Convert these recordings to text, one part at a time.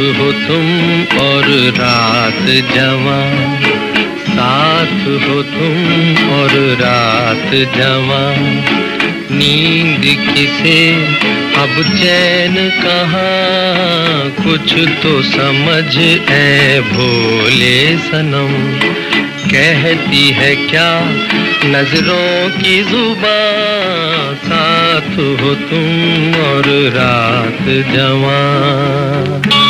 हो तुम और रात जवा साथ हो तुम और रात जवा नींद किसे? अब चैन कहाँ? कुछ तो समझ ऐ भोले सनम। कहती है क्या नज़रों की ज़ुबान? साथ हो तुम और रात जवान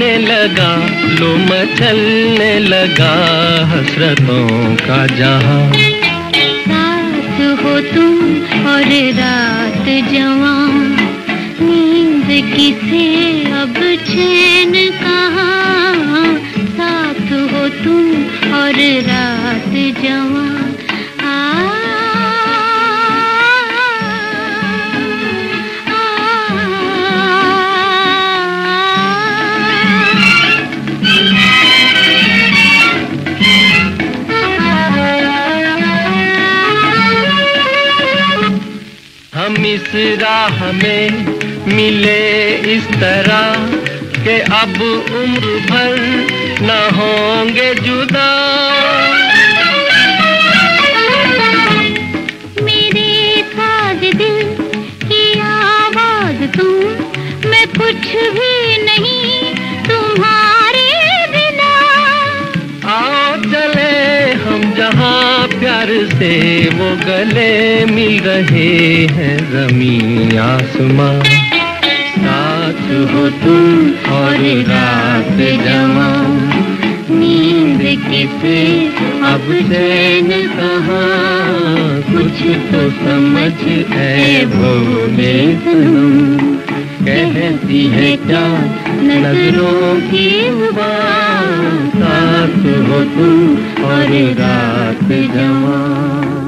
बहकने लगा लो मचलने लगा हसरतों का जहाँ। हो तुम और रात जवान नींद किसे अब चैन कहाँ? साथ हो तुम और रात जवान हम इस राह में मिले इस तरह के अब उम्र भर न होंगे जुदा। से वो गले मिल रहे हैं ज़मीन आसमां। साथ हो तुम और रात जमा। नींद किसे अब चैन कहाँ? कुछ तो समझ है भोले सनम कहती है क्या नज़रों की बात साथ हो तुम और रात जवान।